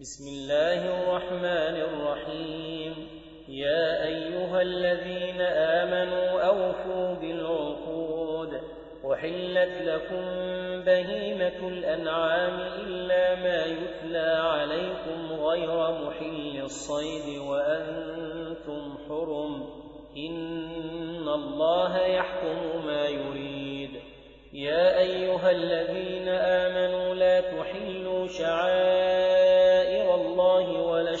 بسم الله الرحمن الرحيم. يا أيها الذين آمنوا أوفوا بالعقود. وحلت لكم بهيمة الأنعام إلا ما يتلى عليكم غير محل الصيد وأنتم حرم. إن الله يحكم ما يريد. يا أيها الذين آمنوا لا تحلوا شعائر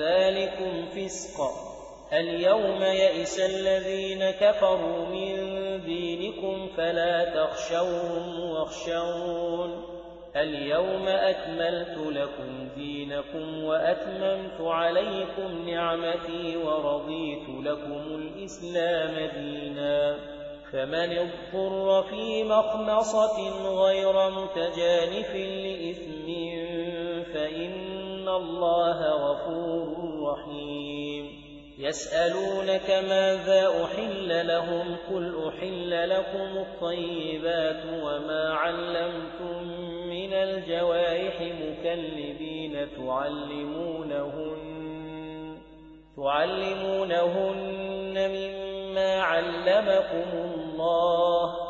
ذلكم فسق. اليوم يئس الذين كفروا من دينكم فلا تخشوهم واخشون. اليوم أكملت لكم دينكم وأتممت عليكم نعمتي ورضيت لكم الإسلام دينا. فمن اضطر في مخنصة غير متجانف لإثم فإن الله غفور رحيم. يسألونك ماذا أحل لهم؟ قل أحل لكم الطيبات وما علمتم من الجوارح مكلبين تعلمونهن تعلمونهن مما علمكم الله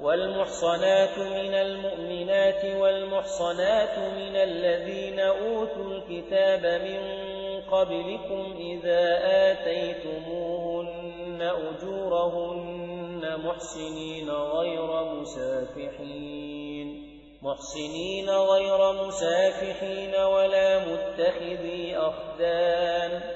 والمحصنات من المؤمنات والمحصنات من الذين أوتوا الكتاب من قبلكم إذا آتيتموهن أجورهن محسنين غير مسافحين. محسنين غير مسافحين ولا متخذي أخدان.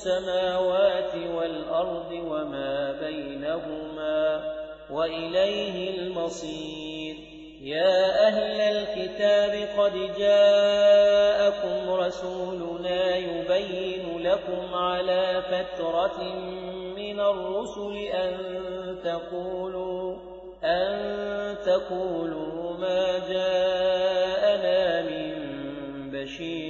السماوات والأرض وما بينهما وإليه المصير. يا أهل الكتاب قد جاءكم رسولنا يبين لكم على فترة من الرسل أن تقولوا أن تقولوا ما جاءنا من بشير.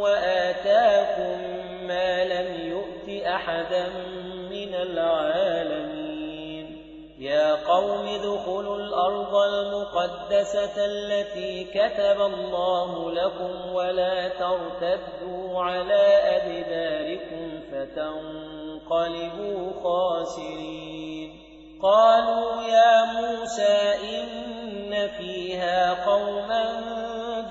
وآتاكم ما لم يؤت أحدا من العالمين. يا قوم ادخلوا الأرض المقدسة التي كتب الله لكم ولا ترتدوا على أدباركم فتنقلبوا خاسرين. قالوا يا موسى إن فيها قوما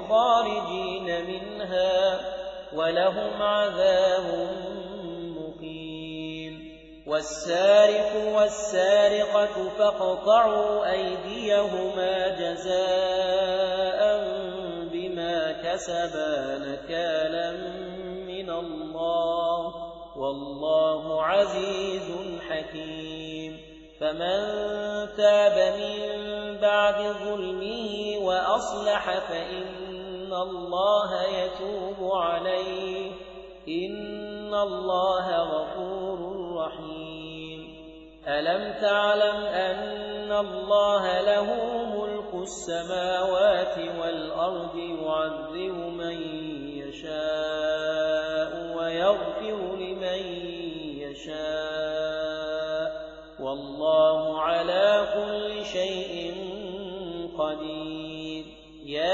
بخارجين منها ولهم عذاب مقيم. والسارق والسارقة فاقطعوا أيديهما جزاء بما كسبا نكالا من الله. والله عزيز حكيم. فمن تاب من بعد ظلمه وأصلح فإن الله يتوب عليه إن الله غفور رحيم ألم تعلم أن الله له ملك السماوات والأرض يعذب من يشاء ويغفر لمن يشاء والله على كل شيء قدير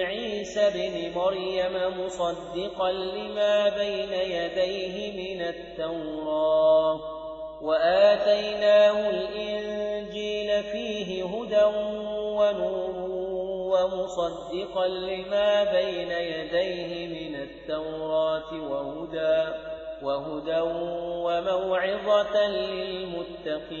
بعيسى بن مريم مصدقا لما بين يديه من التوراة. وآتيناه الإنجيل فيه هدى ونور ومصدقا لما بين يديه من التوراة وهدى وهدى وموعظة للمتقين.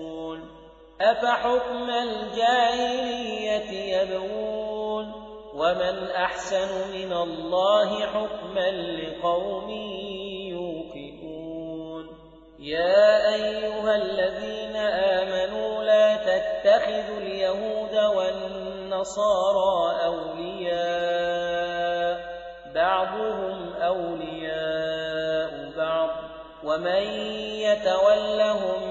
أفحكم الجاهلية يبغون ومن أحسن من الله حكما لقوم يوقنون يا أيها الذين آمنوا لا تتخذوا اليهود والنصارى أولياء بعضهم أولياء بعض ومن يتولهم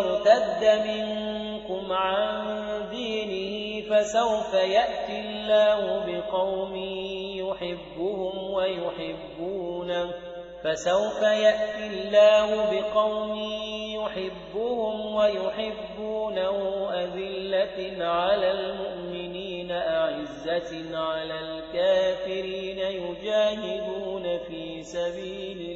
من يرتد منكم عن دينه فسوف يأتي الله بقوم يحبهم ويحبونه فسوف يأتي الله بقوم يحبهم ويحبونه أذلة على المؤمنين أعزة على الكافرين يجاهدون في سبيل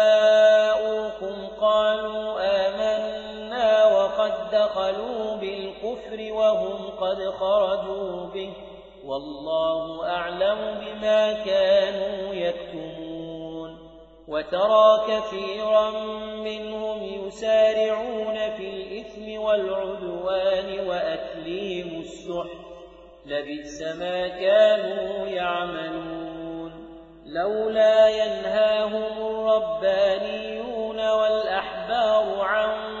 بالكفر وهم قد خرجوا به. والله أعلم بما كانوا يكتمون. وترى كثيرا منهم يسارعون في الإثم والعدوان وأكلهم السحت. لبئس ما كانوا يعملون. لولا ينهاهم الربانيون والأحبار عن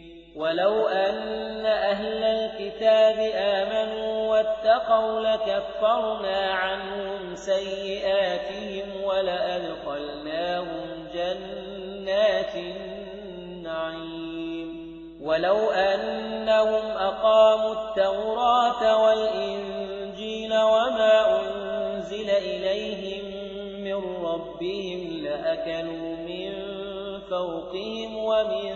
ولو أن أهل الكتاب آمنوا واتقوا لكفرنا عنهم سيئاتهم ولأدخلناهم جنات النعيم ولو أنهم أقاموا التوراة والإنجيل وما أنزل إليهم من ربهم لأكلوا من فوقهم ومن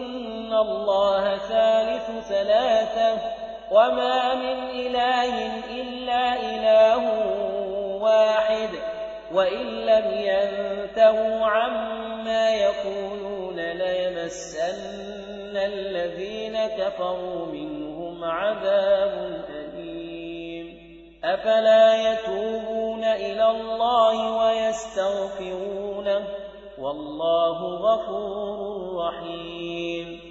الله ثالث ثلاثة وما من إله إلا إله واحد وإن لم ينتهوا عما يقولون ليمسن الذين كفروا منهم عذاب أليم أفلا يتوبون إلى الله ويستغفرونه والله غفور رحيم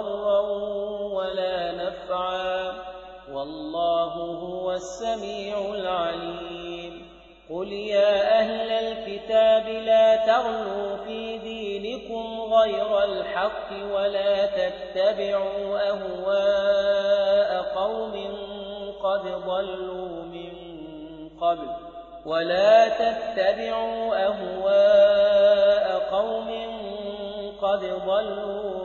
ضرا ولا نفعا والله هو السميع العليم. قل يا أهل الكتاب لا تغلوا في دينكم غير الحق ولا تتبعوا أهواء قوم قد ضلوا من قبل ولا تتبعوا أهواء قوم قد ضلوا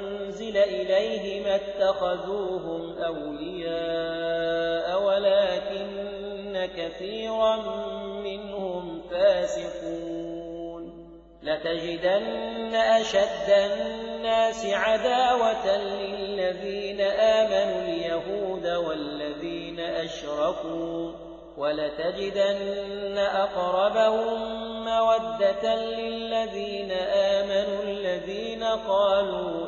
إليه ما اتخذوهم أولياء ولكن كثيرا منهم فاسقون. لتجدن أشد الناس عداوة للذين آمنوا اليهود والذين أشركوا ولتجدن أقربهم مودة للذين آمنوا الذين قالوا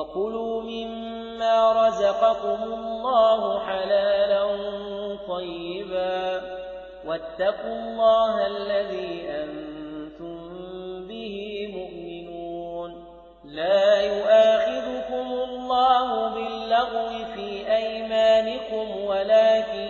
وكلوا مما رزقكم الله حلالا طيبا واتقوا الله الذي أنتم به مؤمنون لا يؤاخذكم الله باللغو في أيمانكم ولكن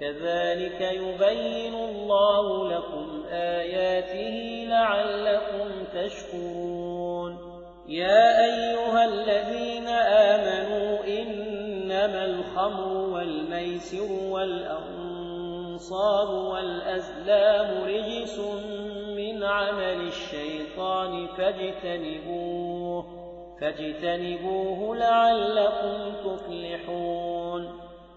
كذلك يبين الله لكم آياته لعلكم تشكرون. يا أيها الذين آمنوا إنما الخمر والميسر والأنصاب والأزلام رجس من عمل الشيطان فاجتنبوه فاجتنبوه لعلكم تفلحون.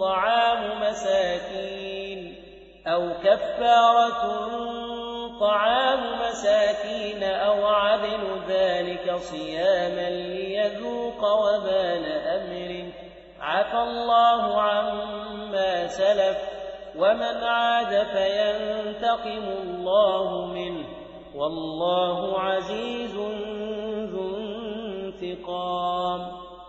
طعام مساكين أو كفارة طعام مساكين أو عدل ذلك صياما ليذوق وبال أمر. عفى الله عما سلف ومن عاد فينتقم الله منه. والله عزيز ذو انتقام.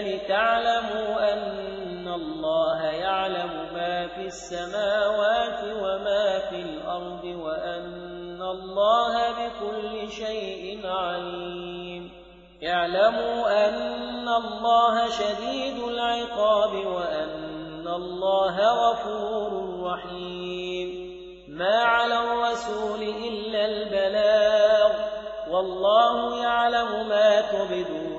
لتعلموا أن الله يعلم ما في السماوات وما في الأرض وأن الله بكل شيء عليم. اعلموا أن الله شديد العقاب وأن الله غفور رحيم. ما على الرسول إلا البلاغ. والله يعلم ما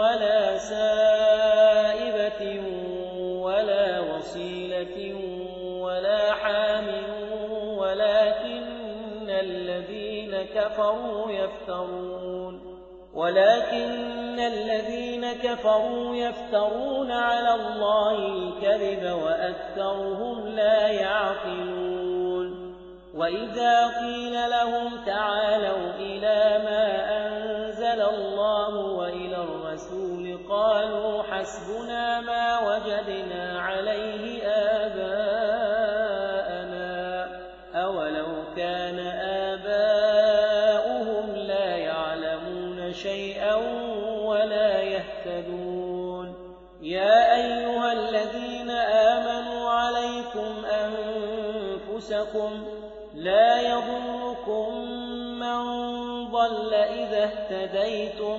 ولا سائبة ولا وصيلة ولا حام ولكن الذين كفروا يفترون ولكن الذين كفروا يفترون على الله الكذب وأكثرهم لا يعقلون وإذا قيل لهم تعالوا إلى ما أنزل قالوا حسبنا ما وجدنا عليه آباءنا. أولو كان آباؤهم لا يعلمون شيئا ولا يهتدون. يا أيها الذين آمنوا عليكم أنفسكم لا يضركم من ضل إذا اهتديتم.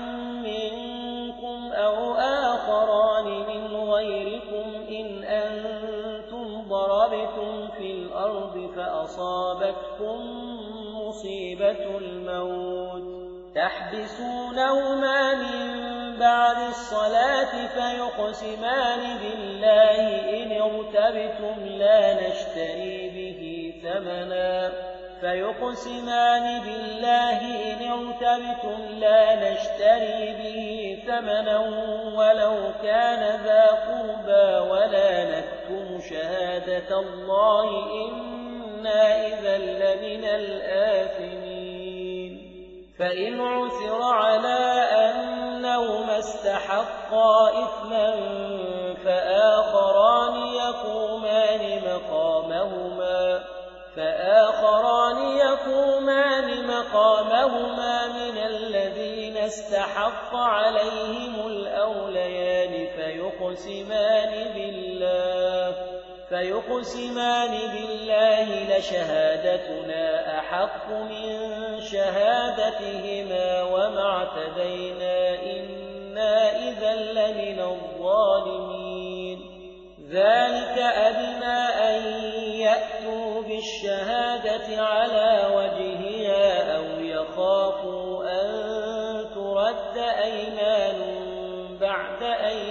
الأرض فأصابتكم مصيبة الموت. تحبسونهما من بعد الصلاة فيقسمان بالله. إن ارتبتم لا نشتري به ثمنا. فيقسمان بالله. إن ارتبتم لا نشتري به ثمنا. ولو كان ذا قربى ولا نكتم شهادة الله إنا إذا لمن الآثمين. فإن عثر على أنهما استحقا إثما فآخران يقومان مقامهما فآخران يقومان مقامهما من الذين استحق عليهم الأوليان فيقسمان بالله. فيقسمان بالله لشهادتنا أحق من شهادتهما وما اعتدينا إنا إذا لمن الظالمين. ذلك أدنى أن يأتوا بالشهادة على وجهها أو يخافوا أن ترد أيمان بعد أيمانهم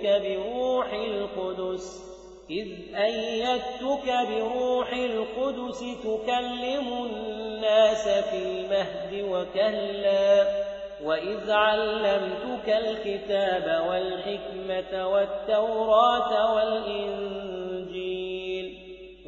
أيدتك بروح القدس إذ أيدتك بروح القدس تكلم الناس في المهد وكهلا وإذ علمتك الكتاب والحكمة والتوراة والإنجيل.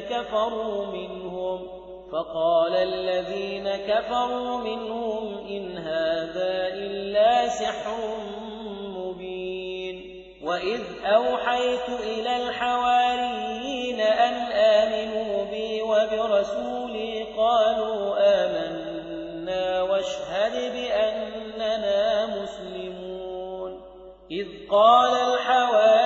كفروا منهم فقال الذين كفروا منهم إن هذا إلا سحر مبين وإذ أوحيت إلى الحواريين أن آمنوا بي وبرسولي قالوا آمنا واشهد بأننا مسلمون إذ قال الحواريون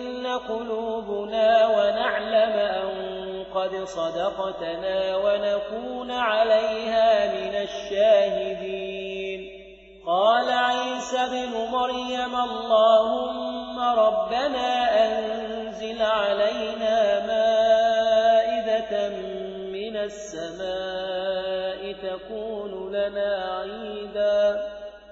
قلوبنا ونعلم أن قد صدقتنا ونكون عليها من الشاهدين قال عيسى بن مريم اللهم ربنا أنزل علينا مائدة من السماء تكون لنا عيدا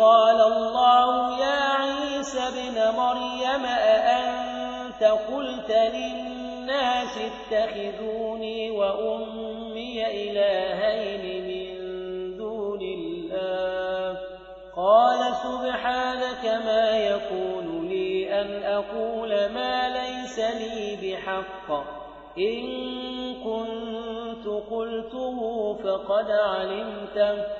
قال الله يا عيسى ابن مريم أأنت قلت للناس اتخذوني وأمي إلهين من دون الله؟ قال سبحانك ما يكون لي أن أقول ما ليس لي بحق. إن كنت قلته فقد علمته.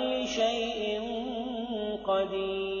شيء قدير.